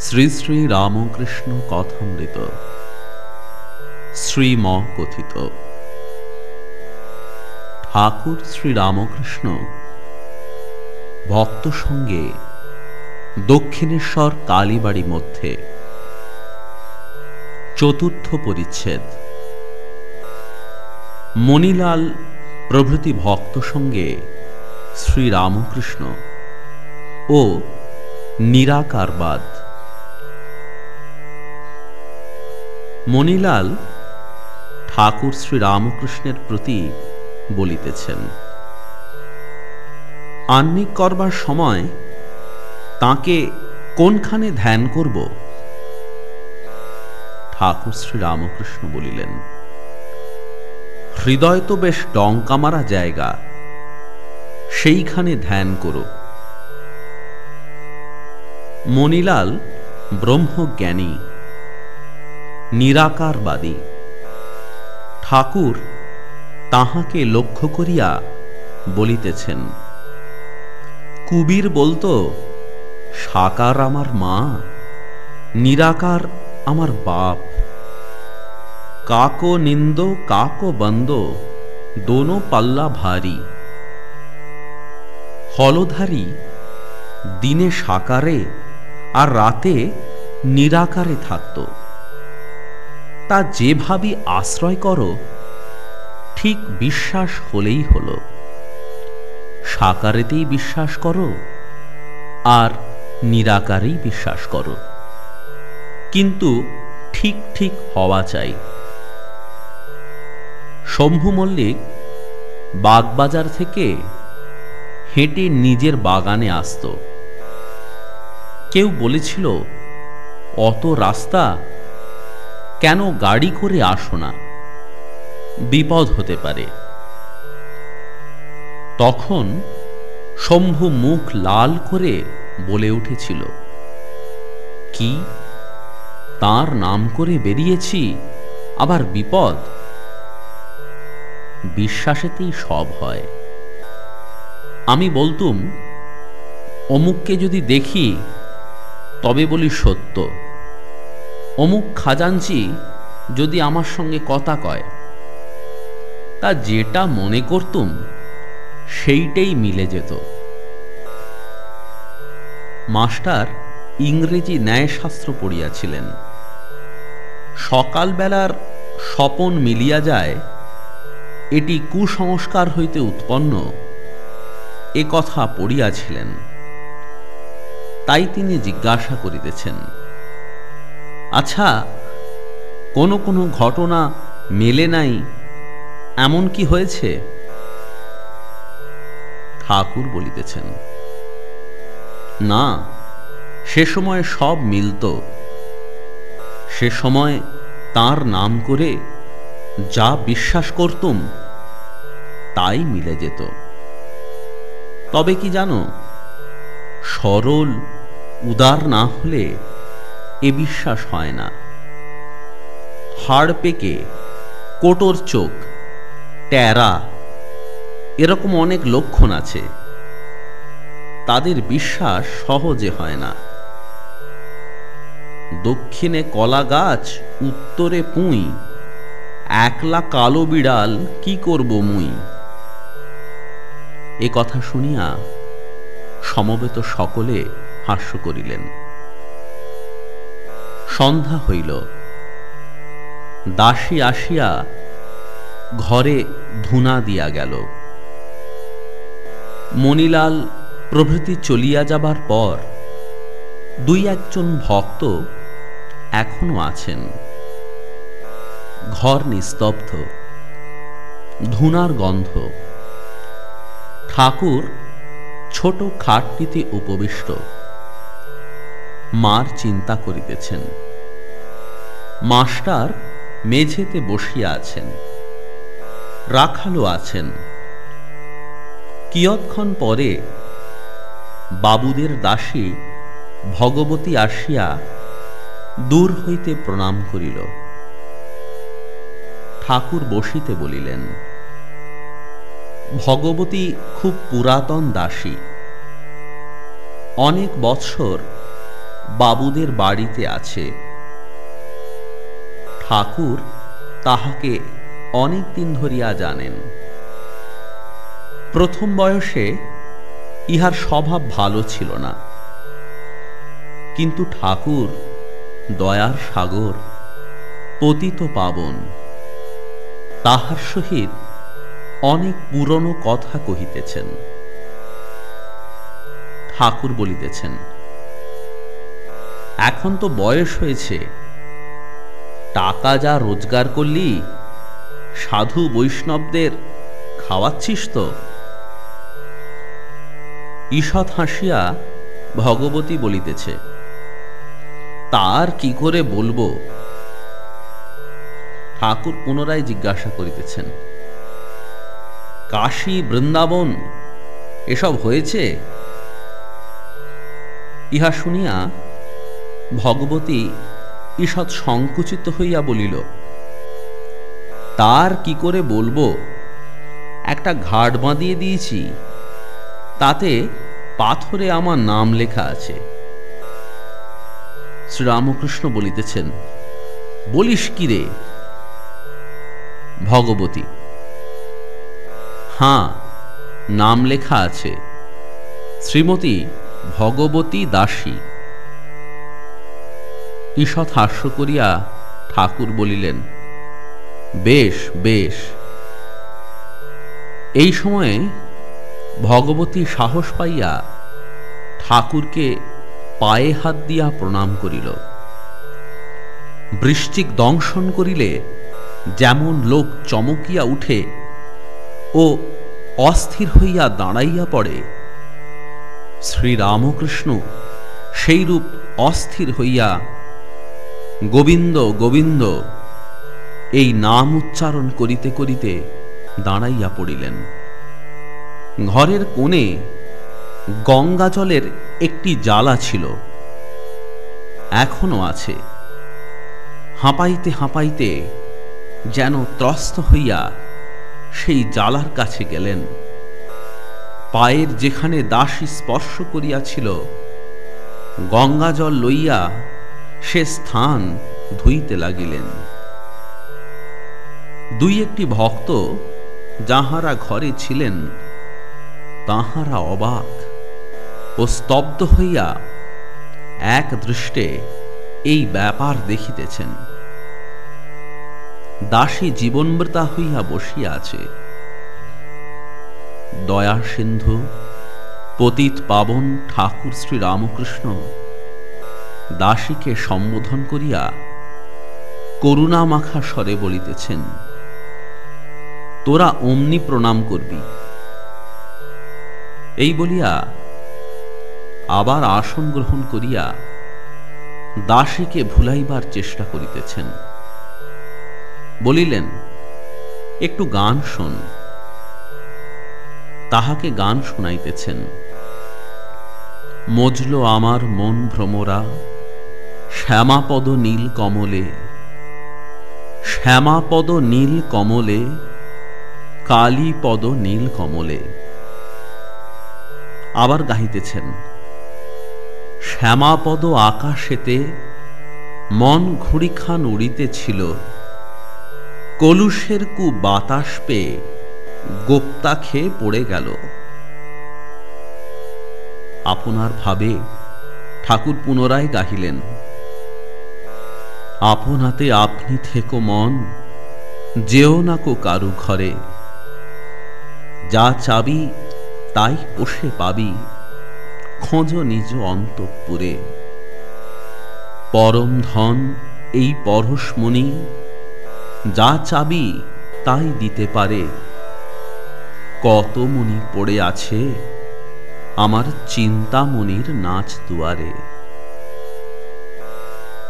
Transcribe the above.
শ্রী শ্রী রামকৃষ্ণ কথামৃত শ্রীম কথিত ঠাকুর শ্রী রামকৃষ্ণ ভক্ত সঙ্গে দক্ষিণেশ্বর কালীবাড়ি মধ্যে চতুর্থ পরিচ্ছেদ। মণিলাল প্রভৃতি ভক্ত সঙ্গে শ্রী রামকৃষ্ণ ও নিরাকারবাদ। মণিলাল ঠাকুর শ্রী রামকৃষ্ণের প্রতি বলিতেছেন, আহ্নিক করবার সময় তাকে কোনখানে ধ্যান করব? ঠাকুর শ্রী রামকৃষ্ণ বলিলেন, হৃদয় তো বেশ ডঙ্কা মারা জায়গা, সেইখানে ধ্যান করো। মণিলাল ব্রহ্মজ্ঞানী নিরাকারবাদী। ঠাকুর তাহাকে লক্ষ্য করিয়া বলিতেছেন, কুবির বলতো, সাকার আমার মা, নিরাকার আমার বাপ। কাকো নিন্দ, কাকো বন্দ, দোনো পাল্লা ভারী। হলধারী দিনে সাকারে আর রাতে নিরাকারে থাকত। তা যেভাবে আশ্রয় করো, ঠিক বিশ্বাস হলেই হলো। সাকারেতেই বিশ্বাস করো, আর নিরাকারেই বিশ্বাস করো। কিন্তু ঠিক ঠিক হওয়া চাই। শম্ভু মল্লিক বাগবাজার থেকে হেঁটে নিজের বাগানে আসত। কেউ বলেছিল, অত রাস্তা কেন গাড়ি করে আসো না? বিপদ হতে পারে। তখন শম্ভু মুখ লাল করে বলে উঠেছিল, কি? তার নাম করে বেরিয়েছি, আবার বিপদ? বিশ্বাসেতেই সব হয়। আমি বলতুম, অমুককে যদি দেখি, তবে বলি সত্য। অমুক খাজাঞ্চি যদি আমার সঙ্গে কথা কয়। তা যেটা মনে করতুম, সেইটাই মিলে যেত। মাস্টার ইংরেজি ন্যায়শাস্ত্র পড়িয়াছিলেন। সকালবেলার স্বপন মিলিয়া যায়, এটি কুসংস্কার হইতে উৎপন্ন, এ কথা পড়িয়াছিলেন। তাই তিনি জিজ্ঞাসা করিতেছেন। আচ্ছা কোনো কোনো ঘটনা মেলে নাই, এমন কি হয়েছে? ঠাকুর বলিতেছেন, না, সে সময় সব মিলত। সে সময় তার নাম করে যা বিশ্বাস করতুম, তাই মিলে যেত। তবে কি জানো, সরল, উদার না হলে এ বিশ্বাস হয় না। হাড় পেকে কোটর চোখ, ট্যারা, এরকম অনেক লক্ষণ আছে। তাদের বিশ্বাস সহজে হয় না। দক্ষিণে কলা গাছ, উত্তরে পুঁই, একলা কালো বিড়াল কি করব মুই? এ কথা শুনিয়া সমবেত সকলে হাস্য করিলেন। সন্ধ্যা হইল। দাসী আসিয়া ঘরে ধুনা দিয়া গেল। মণিলাল প্রভৃতি চলিয়া যাবার পর দুই একজন ভক্ত এখনও আছেন। ঘর নিস্তব্ধ। ধুনার গন্ধ। ঠাকুর ছোট খাটটিতে উপবিষ্ট। মার চিন্তা করিতেছেন। মাস্টার মেঝেতে বসিয়া আছেন। রাখালো আছেন। কিয়ৎক্ষণ পরে বাবুদের দাসী ভগবতী আসিয়া দূর হইতে প্রণাম করিল। ঠাকুর বসিতে বলিলেন, ভগবতী খুব পুরাতন দাসী। অনেক বৎসর বাবুদের বাড়িতে আছে। ঠাকুর তাহাকে অনেক দিন ধরিয়া জানেন। প্রথম বয়সে ইহার স্বভাব ভালো ছিল না। কিন্তু ঠাকুর দয়ার সাগর, পতিত পাবন, তাহার সহিত অনেক পুরনো কথা কহিতেছেন। ঠাকুর বলিতেছেন, এখন তো বয়স হয়েছে টাকা যা রোজগার করলি, সাধু বৈষ্ণবদের খাওয়াচ্ছিস তো? ঈষৎ হাসিয়া ভগবতী বলিতেছে, তার কি করে বলব? ঠাকুর পুনরায় জিজ্ঞাসা করিতেছেন, কাশী, বৃন্দাবন, এসব হয়েছে? ইহা শুনিয়া ভগবতী ঈষৎ সংকুচিত হইয়া বলিল, তার কি করে বলব? একটা ঘাট বাঁধিয়ে দিয়েছি, তাতে পাথরে আমার নাম লেখা আছে। শ্রীরামকৃষ্ণ বলিতেছেন, বলিস কি রে? ভগবতী হাঁ নাম লেখা আছে। শ্রীমতী ভগবতী দাসী। ঈষৎ হাস্য করিয়া ঠাকুর বলিলেন, বেশ বেশ। এই সময়ে ভগবতী সাহস পাইয়া ঠাকুরকে পায়ে হাত দিয়া প্রণাম করিল। বৃষ্টিক দংশন করিলে যেমন লোক চমকিয়া উঠে ও অস্থির হইয়া দাঁড়াইয়া পড়ে, শ্রীরামকৃষ্ণ সেইরূপ অস্থির হইয়া গোবিন্দ গোবিন্দ, এই নাম উচ্চারণ করিতে করিতে দাঁড়াইয়া পড়িলেন। ঘরের কোণে গঙ্গা জলের একটি জ্বালা ছিল, এখনও আছে। হাঁপাইতে হাঁপাইতে যেন ত্রস্ত হইয়া সেই জ্বালার কাছে গেলেন। পায়ের যেখানে দাসী স্পর্শ করিয়াছিল গঙ্গা জল লইয়া সে স্থান ধুইতে লাগিলেন। দুই একটি ভক্ত যাহারা ঘরে ছিলেন, তাহারা অবাক ও স্তব্ধ হইয়া এক দৃষ্টে এই ব্যাপার দেখিতেছেন। দাসী জীবনমৃতা হইয়া বসিয়া আছে। দয়া সিন্ধু, পতিত পাবন ঠাকুর শ্রী রামকৃষ্ণ দাসীকে সম্বোধন করিয়া করুণা মাখা স্বরে বলিতেছেন, তোরা অমনি প্রণাম করবি। এই বলিয়া আবার আসন গ্রহণ করিয়া দাসীকে ভুলাইবার চেষ্টা করিতেছেন। বলিলেন, একটু গান শোন। তাহাকে গান শোনাইতেছেন, মজল আমার মন ভ্রমরা শ্যামাপদ নীল কমলে, শ্যামাপদ নীল কমলে, কালীপদ নীল কমলে। আবার গাহিতেছেন, শ্যামাপদ আকাশেতে মন ঘুড়িখান উড়িতেছিল, কলুষের কু বাতাস পেয়ে গোপ্তা খেয়ে পড়ে গেল। আপনার ভাবে ঠাকুর পুনরায় গাহিলেন। আপনাতে আপনি থেকো মন, যেও না কো কারু ঘরে। যা চাবি, তাই পোষে পাবি, খোঁজ নিজ অন্তঃপুরে। পরম ধন এই পরশমণি যা চাবি, তাই দিতে পারে। কত মণি পড়ে আছে, আমার চিন্তামণির নাচ দুয়ারে।